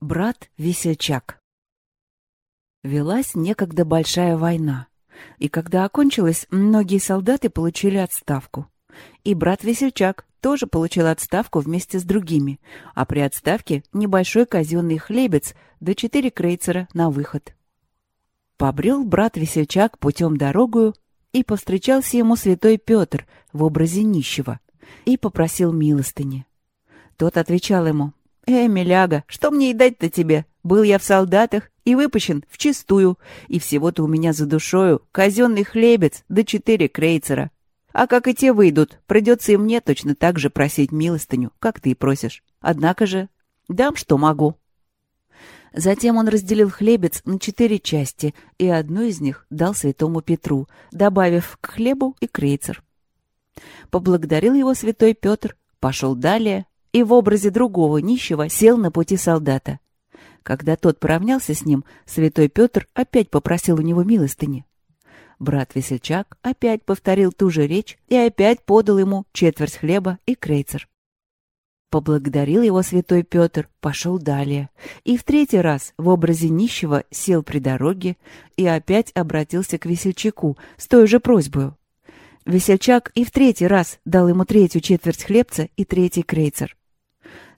Брат-весельчак. Велась некогда большая война, и когда окончилась, многие солдаты получили отставку. И брат-весельчак тоже получил отставку вместе с другими, а при отставке небольшой казенный хлебец до четыре крейцера на выход. Побрел брат-весельчак путем дорогую, и повстречался ему святой Петр в образе нищего, и попросил милостыни. Тот отвечал ему, «Э, миляга, что мне и дать-то тебе? Был я в солдатах и выпущен в чистую, и всего-то у меня за душою казенный хлебец да четыре крейцера. А как и те выйдут, придется и мне точно так же просить милостыню, как ты и просишь. Однако же дам, что могу». Затем он разделил хлебец на четыре части, и одну из них дал святому Петру, добавив к хлебу и крейцер. Поблагодарил его святой Петр, пошел далее и в образе другого нищего сел на пути солдата. Когда тот поравнялся с ним, святой Петр опять попросил у него милостыни. Брат-весельчак опять повторил ту же речь и опять подал ему четверть хлеба и крейцер. Поблагодарил его святой Петр, пошел далее, и в третий раз в образе нищего сел при дороге и опять обратился к весельчаку с той же просьбой. Весельчак и в третий раз дал ему третью четверть хлебца и третий крейцер.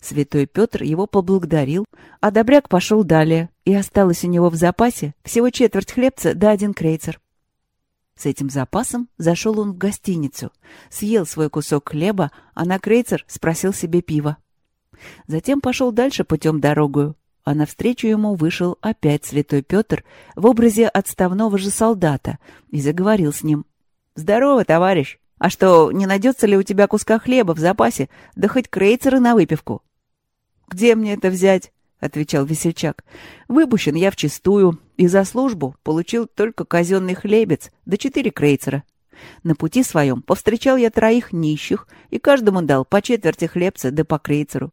Святой Петр его поблагодарил, а Добряк пошел далее, и осталось у него в запасе всего четверть хлебца да один крейцер. С этим запасом зашел он в гостиницу, съел свой кусок хлеба, а на крейцер спросил себе пива. Затем пошел дальше путем дорогую, а навстречу ему вышел опять святой Петр в образе отставного же солдата и заговорил с ним. «Здорово, товарищ! А что, не найдется ли у тебя куска хлеба в запасе, да хоть крейцеры на выпивку?» «Где мне это взять?» — отвечал весельчак. «Выпущен я вчистую, и за службу получил только казенный хлебец, да четыре крейцера. На пути своем повстречал я троих нищих, и каждому дал по четверти хлебца да по крейцеру.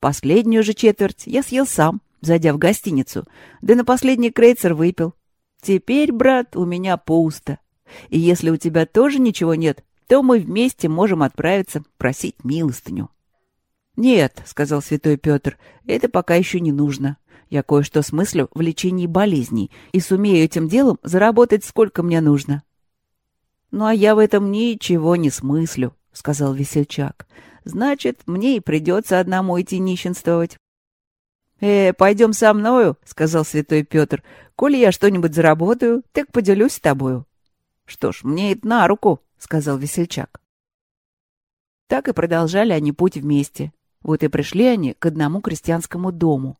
Последнюю же четверть я съел сам, зайдя в гостиницу, да на последний крейцер выпил. Теперь, брат, у меня пусто. И если у тебя тоже ничего нет, то мы вместе можем отправиться просить милостыню». «Нет», — сказал святой Петр, — «это пока еще не нужно. Я кое-что смыслю в лечении болезней и сумею этим делом заработать сколько мне нужно». «Ну, а я в этом ничего не смыслю», — сказал весельчак. «Значит, мне и придется одному идти нищенствовать». «Э, пойдем со мною», — сказал святой Петр. «Коли я что-нибудь заработаю, так поделюсь с тобою». «Что ж, мне это на руку», — сказал весельчак. Так и продолжали они путь вместе. Вот и пришли они к одному крестьянскому дому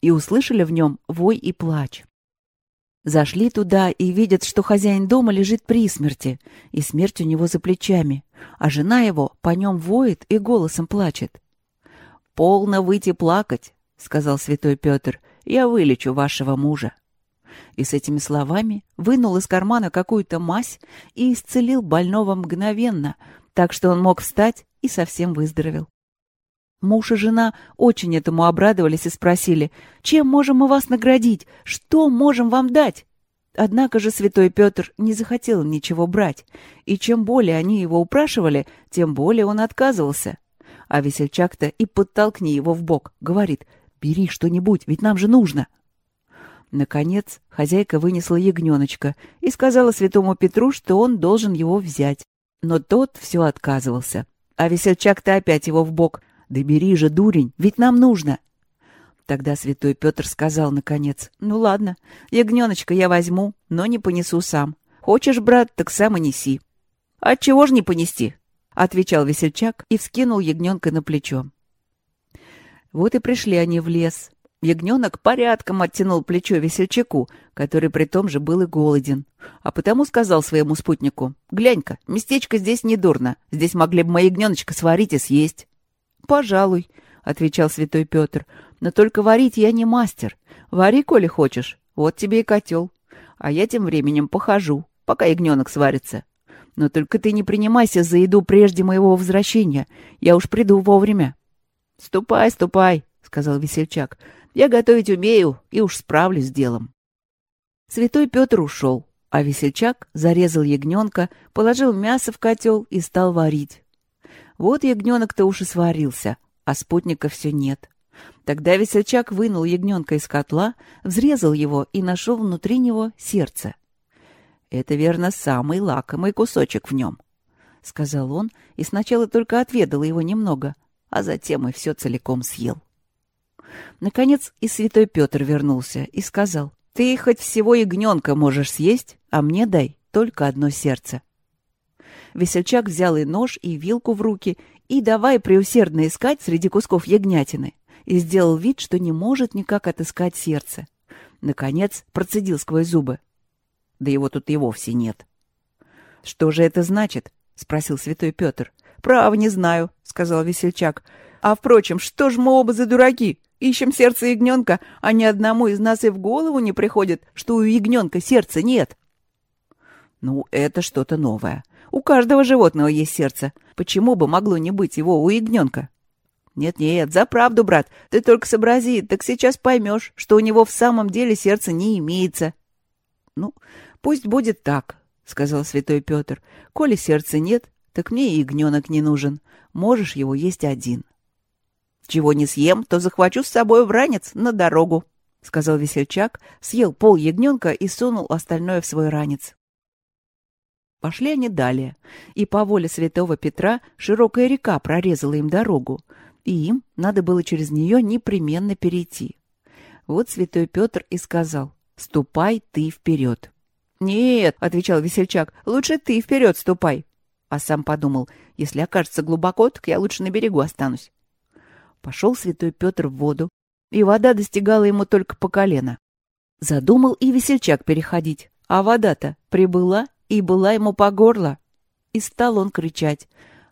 и услышали в нем вой и плач. Зашли туда и видят, что хозяин дома лежит при смерти, и смерть у него за плечами, а жена его по нем воет и голосом плачет. «Полно выйти плакать», — сказал святой Петр, — «я вылечу вашего мужа». И с этими словами вынул из кармана какую-то мазь и исцелил больного мгновенно, так что он мог встать и совсем выздоровел. Муж и жена очень этому обрадовались и спросили, чем можем мы вас наградить, что можем вам дать? Однако же святой Петр не захотел ничего брать, и чем более они его упрашивали, тем более он отказывался. А весельчак-то и подтолкни его в бок, говорит, «Бери что-нибудь, ведь нам же нужно». Наконец хозяйка вынесла ягненочка и сказала святому Петру, что он должен его взять. Но тот все отказывался. А весельчак-то опять его в бок, «Да бери же, дурень, ведь нам нужно!» Тогда святой Петр сказал, наконец, «Ну ладно, ягненочка я возьму, но не понесу сам. Хочешь, брат, так сам и неси». «Отчего ж не понести?» — отвечал весельчак и вскинул ягненка на плечо. Вот и пришли они в лес. Ягненок порядком оттянул плечо весельчаку, который при том же был и голоден. А потому сказал своему спутнику, «Глянь-ка, местечко здесь не дурно. Здесь могли бы мои ягненочка сварить и съесть». «Пожалуй», — отвечал святой Петр, — «но только варить я не мастер. Вари, коли хочешь, вот тебе и котел. А я тем временем похожу, пока ягненок сварится. Но только ты не принимайся за еду прежде моего возвращения, я уж приду вовремя». «Ступай, ступай», — сказал весельчак, — «я готовить умею и уж справлюсь с делом». Святой Петр ушел, а весельчак зарезал ягненка, положил мясо в котел и стал варить. Вот ягненок-то уж и сварился, а спутника все нет. Тогда весельчак вынул ягненка из котла, взрезал его и нашел внутри него сердце. «Это, верно, самый лакомый кусочек в нем», — сказал он, и сначала только отведал его немного, а затем и все целиком съел. Наконец и святой Петр вернулся и сказал, «Ты хоть всего ягненка можешь съесть, а мне дай только одно сердце». Весельчак взял и нож, и вилку в руки, и давай преусердно искать среди кусков ягнятины, и сделал вид, что не может никак отыскать сердце. Наконец процедил сквозь зубы. Да его тут и вовсе нет. — Что же это значит? — спросил святой Петр. — Право не знаю, — сказал весельчак. — А, впрочем, что ж мы оба за дураки? Ищем сердце ягненка, а ни одному из нас и в голову не приходит, что у ягненка сердца нет. — Ну, это что-то новое. У каждого животного есть сердце. Почему бы могло не быть его у ягненка? Нет-нет, за правду, брат. Ты только сообрази, так сейчас поймешь, что у него в самом деле сердца не имеется. Ну, пусть будет так, сказал святой Петр. Коли сердца нет, так мне и ягненок не нужен. Можешь его есть один. Чего не съем, то захвачу с собой в ранец на дорогу, — сказал весельчак, съел пол ягненка и сунул остальное в свой ранец. Пошли они далее, и по воле святого Петра широкая река прорезала им дорогу, и им надо было через нее непременно перейти. Вот святой Петр и сказал, «Ступай ты вперед». «Нет», — отвечал весельчак, — «лучше ты вперед ступай». А сам подумал, если окажется глубоко, так я лучше на берегу останусь. Пошел святой Петр в воду, и вода достигала ему только по колено. Задумал и весельчак переходить, а вода-то прибыла и была ему по горло. И стал он кричать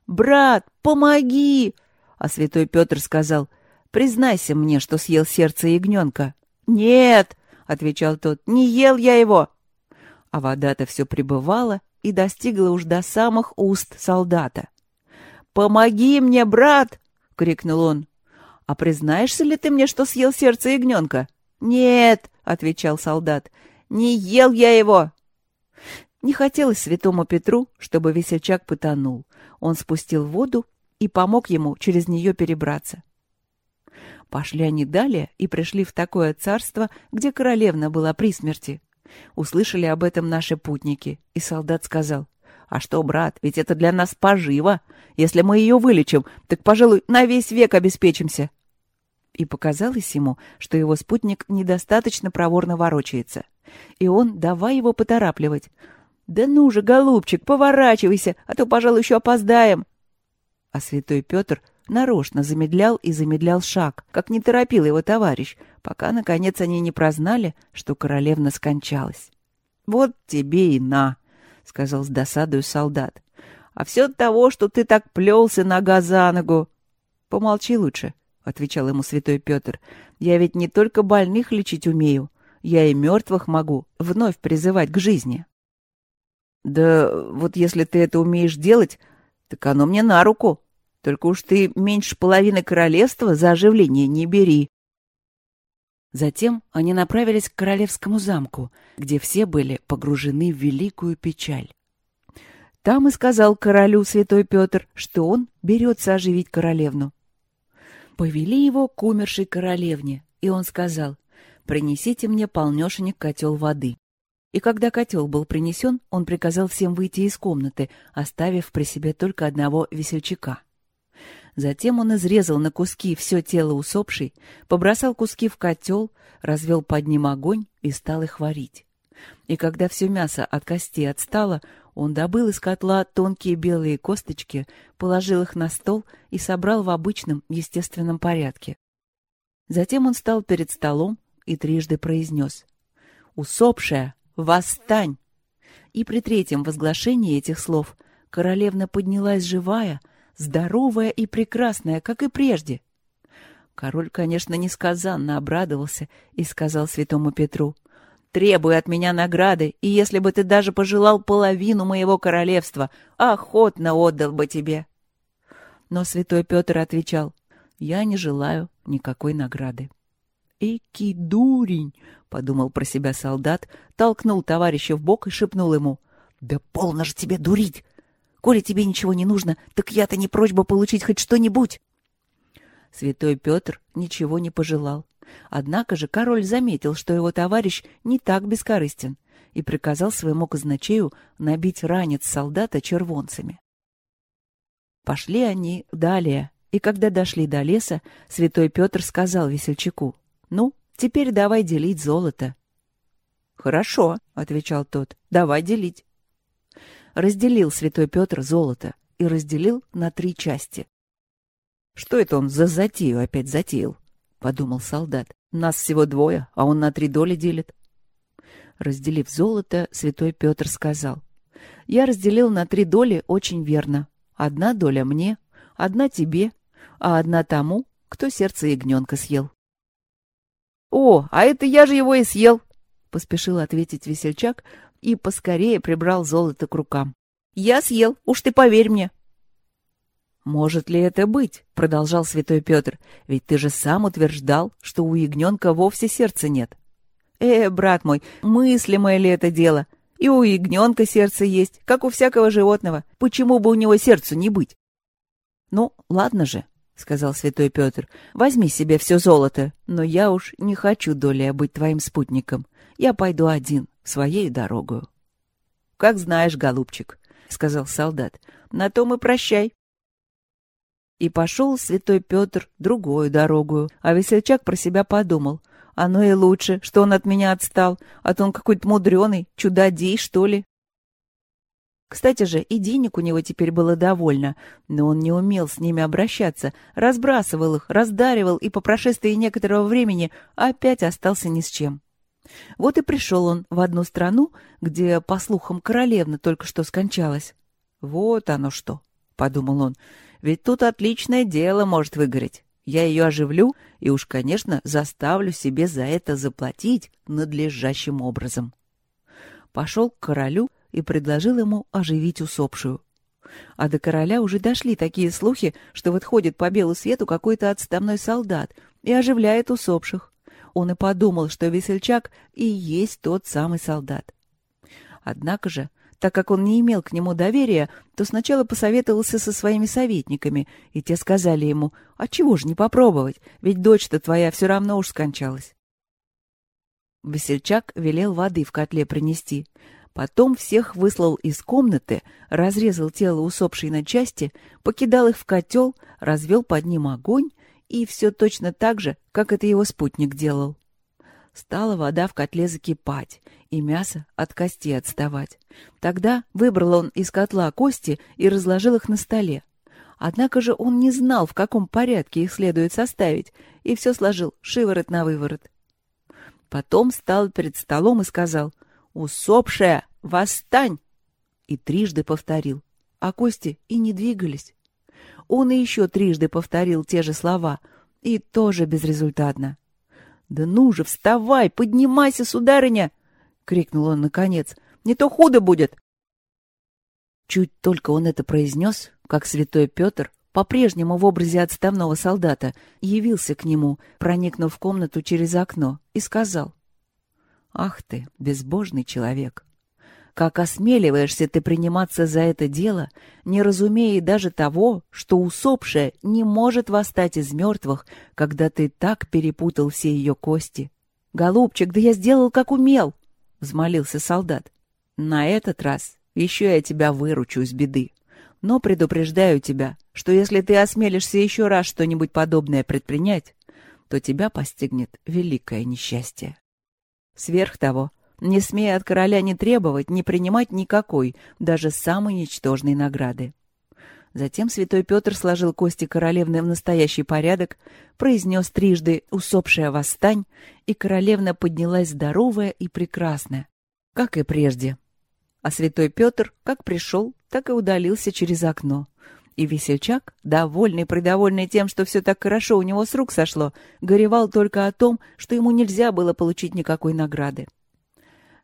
«Брат, помоги!» А святой Петр сказал «Признайся мне, что съел сердце ягненка». «Нет!» — отвечал тот, — «не ел я его!» А вода-то все пребывала и достигла уж до самых уст солдата. «Помоги мне, брат!» — крикнул он. «А признаешься ли ты мне, что съел сердце ягненка?» «Нет!» — отвечал солдат. «Не ел я его!» Не хотелось святому Петру, чтобы весельчак потонул. Он спустил воду и помог ему через нее перебраться. Пошли они далее и пришли в такое царство, где королевна была при смерти. Услышали об этом наши путники, и солдат сказал, «А что, брат, ведь это для нас поживо. Если мы ее вылечим, так, пожалуй, на весь век обеспечимся». И показалось ему, что его спутник недостаточно проворно ворочается. И он давай его поторапливать. «Да ну же, голубчик, поворачивайся, а то, пожалуй, еще опоздаем!» А святой Петр нарочно замедлял и замедлял шаг, как не торопил его товарищ, пока, наконец, они не прознали, что королевна скончалась. «Вот тебе и на!» — сказал с досадою солдат. «А все от того, что ты так плелся нога за ногу!» «Помолчи лучше», — отвечал ему святой Петр. «Я ведь не только больных лечить умею, я и мертвых могу вновь призывать к жизни». Да вот если ты это умеешь делать, так оно мне на руку. Только уж ты меньше половины королевства за оживление не бери. Затем они направились к королевскому замку, где все были погружены в великую печаль. Там и сказал королю святой Петр, что он берется оживить королевну. Повели его к умершей королевне, и он сказал, «Принесите мне полнешенек котел воды». И когда котел был принесен, он приказал всем выйти из комнаты, оставив при себе только одного весельчака. Затем он изрезал на куски все тело усопшей, побросал куски в котел, развел под ним огонь и стал их варить. И когда все мясо от кости отстало, он добыл из котла тонкие белые косточки, положил их на стол и собрал в обычном, естественном порядке. Затем он стал перед столом и трижды произнес «Усопшая, «Восстань!» И при третьем возглашении этих слов королевна поднялась живая, здоровая и прекрасная, как и прежде. Король, конечно, несказанно обрадовался и сказал святому Петру, «Требуй от меня награды, и если бы ты даже пожелал половину моего королевства, охотно отдал бы тебе». Но святой Петр отвечал, «Я не желаю никакой награды». «Эки дурень!» — подумал про себя солдат, толкнул товарища в бок и шепнул ему. «Да полно же тебе дурить! Коли тебе ничего не нужно, так я-то не прочь получить хоть что-нибудь!» Святой Петр ничего не пожелал. Однако же король заметил, что его товарищ не так бескорыстен, и приказал своему казначею набить ранец солдата червонцами. Пошли они далее, и когда дошли до леса, святой Петр сказал весельчаку, «Ну, теперь давай делить золото». «Хорошо», — отвечал тот, — «давай делить». Разделил святой Петр золото и разделил на три части. «Что это он за затею опять затеял?» — подумал солдат. «Нас всего двое, а он на три доли делит». Разделив золото, святой Петр сказал, «Я разделил на три доли очень верно. Одна доля мне, одна тебе, а одна тому, кто сердце ягненка съел». «О, а это я же его и съел!» — поспешил ответить весельчак и поскорее прибрал золото к рукам. «Я съел, уж ты поверь мне!» «Может ли это быть?» — продолжал святой Петр. «Ведь ты же сам утверждал, что у ягненка вовсе сердца нет». «Э, брат мой, мыслимое ли это дело? И у ягненка сердце есть, как у всякого животного. Почему бы у него сердцу не быть?» «Ну, ладно же», — сказал святой Петр, — «возьми себе все золото, но я уж не хочу долей быть твоим спутником. Я пойду один, своей дорогою». «Как знаешь, голубчик», — сказал солдат, — «на том и прощай». И пошел святой Петр другую дорогу, а весельчак про себя подумал. Оно и лучше, что он от меня отстал, а то он какой-то мудреный, чудодей, что ли. Кстати же, и денег у него теперь было довольно, но он не умел с ними обращаться, разбрасывал их, раздаривал и по прошествии некоторого времени опять остался ни с чем. Вот и пришел он в одну страну, где, по слухам, королевна только что скончалась. «Вот оно что!» — подумал он — ведь тут отличное дело может выгореть. Я ее оживлю и уж, конечно, заставлю себе за это заплатить надлежащим образом. Пошел к королю и предложил ему оживить усопшую. А до короля уже дошли такие слухи, что вот ходит по белу свету какой-то отставной солдат и оживляет усопших. Он и подумал, что весельчак и есть тот самый солдат. Однако же так как он не имел к нему доверия, то сначала посоветовался со своими советниками, и те сказали ему, «А чего ж не попробовать, ведь дочь-то твоя все равно уж скончалась». Весельчак велел воды в котле принести. Потом всех выслал из комнаты, разрезал тело усопшей на части, покидал их в котел, развел под ним огонь, и все точно так же, как это его спутник делал. Стала вода в котле закипать, и мясо от кости отставать. Тогда выбрал он из котла кости и разложил их на столе. Однако же он не знал, в каком порядке их следует составить, и все сложил шиворот на выворот. Потом стал перед столом и сказал «Усопшая, восстань!» И трижды повторил, а кости и не двигались. Он и еще трижды повторил те же слова, и тоже безрезультатно. «Да ну же, вставай, поднимайся, сударыня!» крикнул он наконец. «Не то худо будет!» Чуть только он это произнес, как святой Петр, по-прежнему в образе отставного солдата, явился к нему, проникнув в комнату через окно, и сказал. «Ах ты, безбожный человек! Как осмеливаешься ты приниматься за это дело, не разумея даже того, что усопшая не может восстать из мертвых, когда ты так перепутал все ее кости? Голубчик, да я сделал, как умел!» — взмолился солдат. «На этот раз еще я тебя выручу из беды. Но предупреждаю тебя, что если ты осмелишься еще раз что-нибудь подобное предпринять, то тебя постигнет великое несчастье. Сверх того, не смея от короля не требовать, не принимать никакой, даже самой ничтожной награды. Затем святой Петр сложил кости королевны в настоящий порядок, произнес трижды «усопшая восстань», и королевна поднялась здоровая и прекрасная, как и прежде. А святой Петр как пришел, так и удалился через окно. И весельчак, довольный-придовольный тем, что все так хорошо у него с рук сошло, горевал только о том, что ему нельзя было получить никакой награды.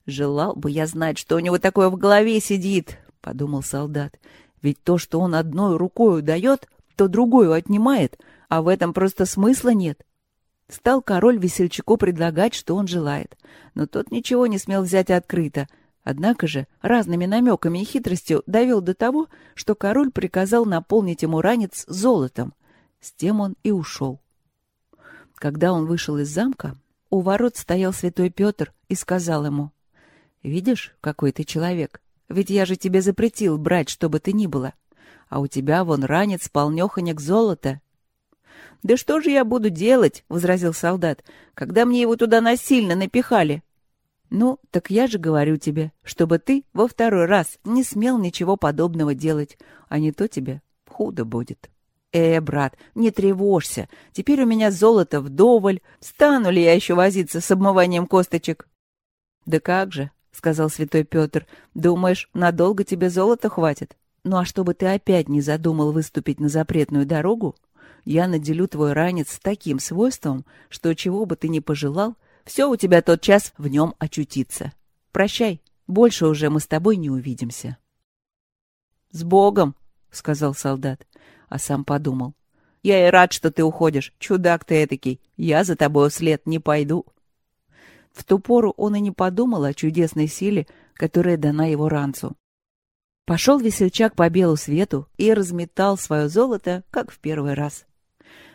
«Желал бы я знать, что у него такое в голове сидит», — подумал солдат. Ведь то, что он одной рукой дает, то другую отнимает, а в этом просто смысла нет. Стал король весельчаку предлагать, что он желает, но тот ничего не смел взять открыто, однако же разными намеками и хитростью довел до того, что король приказал наполнить ему ранец золотом. С тем он и ушел. Когда он вышел из замка, у ворот стоял святой Петр и сказал ему, «Видишь, какой ты человек? Ведь я же тебе запретил брать, что бы ты ни было. А у тебя вон ранец полнёхонек золота». «Да что же я буду делать?» — возразил солдат, «когда мне его туда насильно напихали?» «Ну, так я же говорю тебе, чтобы ты во второй раз не смел ничего подобного делать, а не то тебе худо будет». «Э, брат, не тревожься. Теперь у меня золото вдоволь. Стану ли я еще возиться с обмыванием косточек?» «Да как же», — сказал святой Петр, — «думаешь, надолго тебе золота хватит? Ну а чтобы ты опять не задумал выступить на запретную дорогу, я наделю твой ранец таким свойством, что чего бы ты ни пожелал, все у тебя тот час в нем очутится. Прощай, больше уже мы с тобой не увидимся». «С Богом!» — сказал солдат а сам подумал. «Я и рад, что ты уходишь, чудак ты этакий. Я за тобой вслед не пойду». В ту пору он и не подумал о чудесной силе, которая дана его ранцу. Пошел весельчак по белу свету и разметал свое золото, как в первый раз.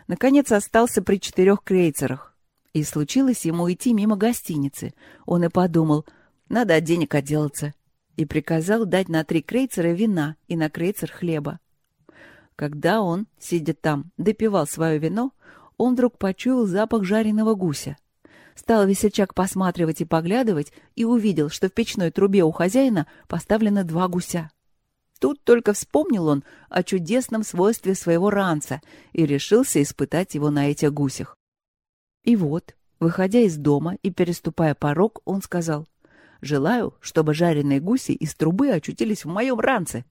Наконец остался при четырех крейцерах. И случилось ему идти мимо гостиницы. Он и подумал, надо от денег отделаться. И приказал дать на три крейцера вина и на крейцер хлеба. Когда он, сидя там, допивал свое вино, он вдруг почуял запах жареного гуся. Стал весельчак посматривать и поглядывать и увидел, что в печной трубе у хозяина поставлены два гуся. Тут только вспомнил он о чудесном свойстве своего ранца и решился испытать его на этих гусях. И вот, выходя из дома и переступая порог, он сказал, «Желаю, чтобы жареные гуси из трубы очутились в моем ранце».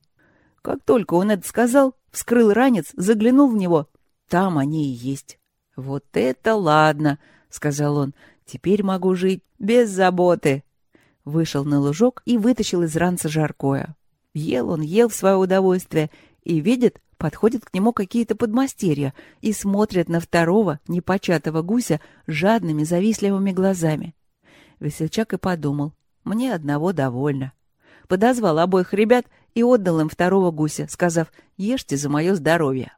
Как только он это сказал, вскрыл ранец, заглянул в него. Там они и есть. «Вот это ладно!» — сказал он. «Теперь могу жить без заботы!» Вышел на лужок и вытащил из ранца жаркое. Ел он, ел в свое удовольствие и видит, подходят к нему какие-то подмастерья и смотрят на второго, непочатого гуся жадными, завистливыми глазами. Весельчак и подумал, мне одного довольно. Подозвал обоих ребят и отдал им второго гуся, сказав «Ешьте за мое здоровье».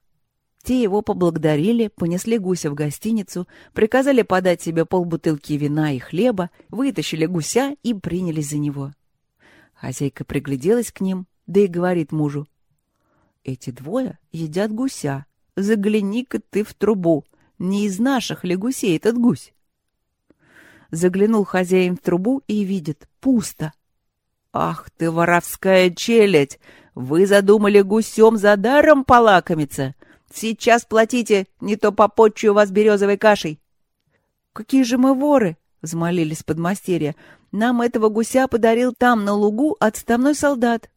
Те его поблагодарили, понесли гуся в гостиницу, приказали подать себе полбутылки вина и хлеба, вытащили гуся и принялись за него. Хозяйка пригляделась к ним, да и говорит мужу. «Эти двое едят гуся. Загляни-ка ты в трубу. Не из наших ли гусей этот гусь?» Заглянул хозяин в трубу и видит — пусто. «Ах ты, воровская челядь! Вы задумали гусем за даром полакомиться? Сейчас платите, не то попотчую вас березовой кашей!» «Какие же мы воры!» — взмолились подмастерья. «Нам этого гуся подарил там, на лугу, отставной солдат».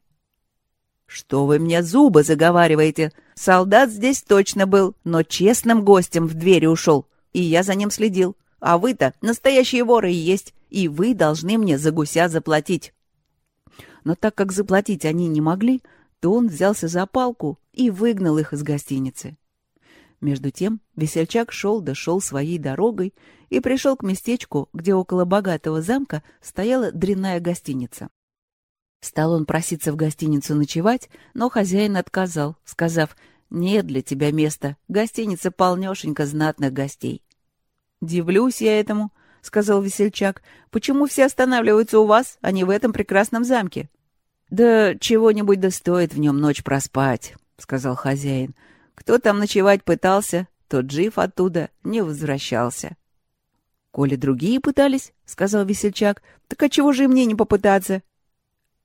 «Что вы мне зубы заговариваете? Солдат здесь точно был, но честным гостем в двери ушел, и я за ним следил. А вы-то настоящие воры и есть, и вы должны мне за гуся заплатить» но так как заплатить они не могли, то он взялся за палку и выгнал их из гостиницы. Между тем весельчак шел да шел своей дорогой и пришел к местечку, где около богатого замка стояла дрянная гостиница. Стал он проситься в гостиницу ночевать, но хозяин отказал, сказав, «Нет для тебя места, гостиница полнешенька знатных гостей». «Дивлюсь я этому», — сказал весельчак, «почему все останавливаются у вас, а не в этом прекрасном замке?» «Да чего-нибудь да стоит в нем ночь проспать», — сказал хозяин. «Кто там ночевать пытался, тот жив оттуда не возвращался». «Коли другие пытались», — сказал весельчак, — «так а чего же и мне не попытаться?»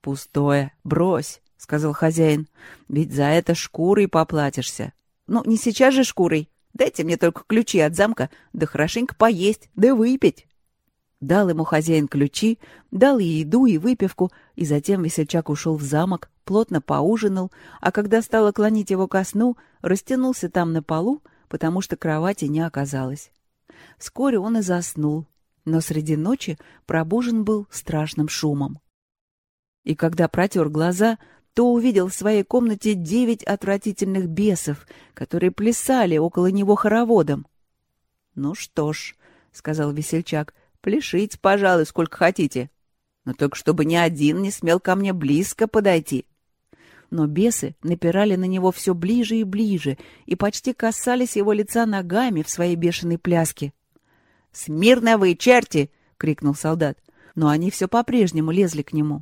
«Пустое, брось», — сказал хозяин, — «ведь за это шкурой поплатишься». «Ну, не сейчас же шкурой. Дайте мне только ключи от замка, да хорошенько поесть, да выпить». Дал ему хозяин ключи, дал и еду, и выпивку, и затем весельчак ушел в замок, плотно поужинал, а когда стало клонить его ко сну, растянулся там на полу, потому что кровати не оказалось. Вскоре он и заснул, но среди ночи пробужен был страшным шумом. И когда протер глаза, то увидел в своей комнате девять отвратительных бесов, которые плясали около него хороводом. — Ну что ж, — сказал весельчак, Пляшите, пожалуй, сколько хотите. Но только чтобы ни один не смел ко мне близко подойти. Но бесы напирали на него все ближе и ближе и почти касались его лица ногами в своей бешеной пляске. «Смирно вы, черти!» — крикнул солдат. Но они все по-прежнему лезли к нему.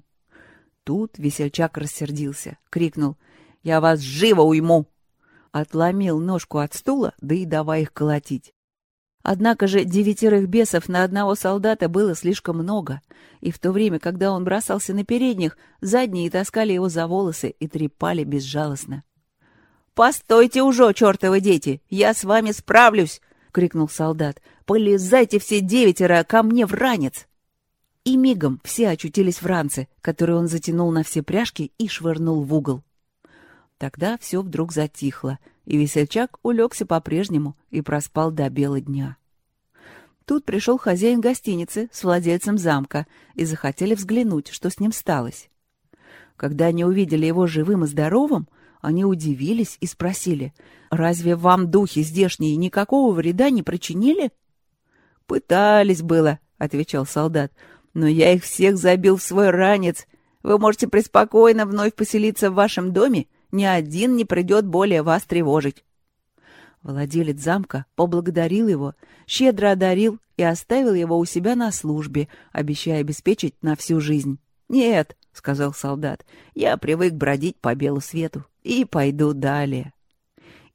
Тут весельчак рассердился, крикнул «Я вас живо уйму!» Отломил ножку от стула, да и давай их колотить. Однако же девятерых бесов на одного солдата было слишком много, и в то время, когда он бросался на передних, задние таскали его за волосы и трепали безжалостно. «Постойте уже, чертовы дети! Я с вами справлюсь!» — крикнул солдат. «Полезайте все девятеро ко мне в ранец!» И мигом все очутились в ранце, который он затянул на все пряжки и швырнул в угол. Тогда все вдруг затихло, и весельчак улегся по-прежнему и проспал до бела дня. Тут пришел хозяин гостиницы с владельцем замка и захотели взглянуть, что с ним сталось. Когда они увидели его живым и здоровым, они удивились и спросили, «Разве вам духи здешние никакого вреда не причинили?» «Пытались было», — отвечал солдат, но я их всех забил в свой ранец. Вы можете преспокойно вновь поселиться в вашем доме, ни один не придет более вас тревожить. Владелец замка поблагодарил его, щедро одарил и оставил его у себя на службе, обещая обеспечить на всю жизнь. «Нет», — сказал солдат, — «я привык бродить по белу свету и пойду далее».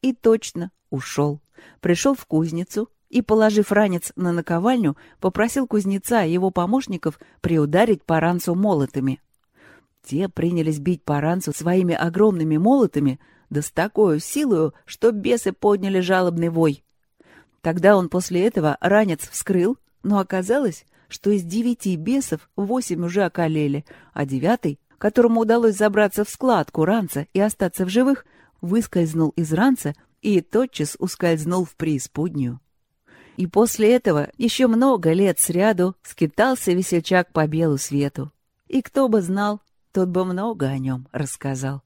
И точно ушел. Пришел в кузницу, и, положив ранец на наковальню, попросил кузнеца и его помощников приударить по ранцу молотами. Те принялись бить по ранцу своими огромными молотами, да с такой силою, что бесы подняли жалобный вой. Тогда он после этого ранец вскрыл, но оказалось, что из девяти бесов восемь уже околели, а девятый, которому удалось забраться в складку ранца и остаться в живых, выскользнул из ранца и тотчас ускользнул в преисподнюю. И после этого еще много лет сряду скитался весельчак по белу свету. И кто бы знал, тот бы много о нем рассказал.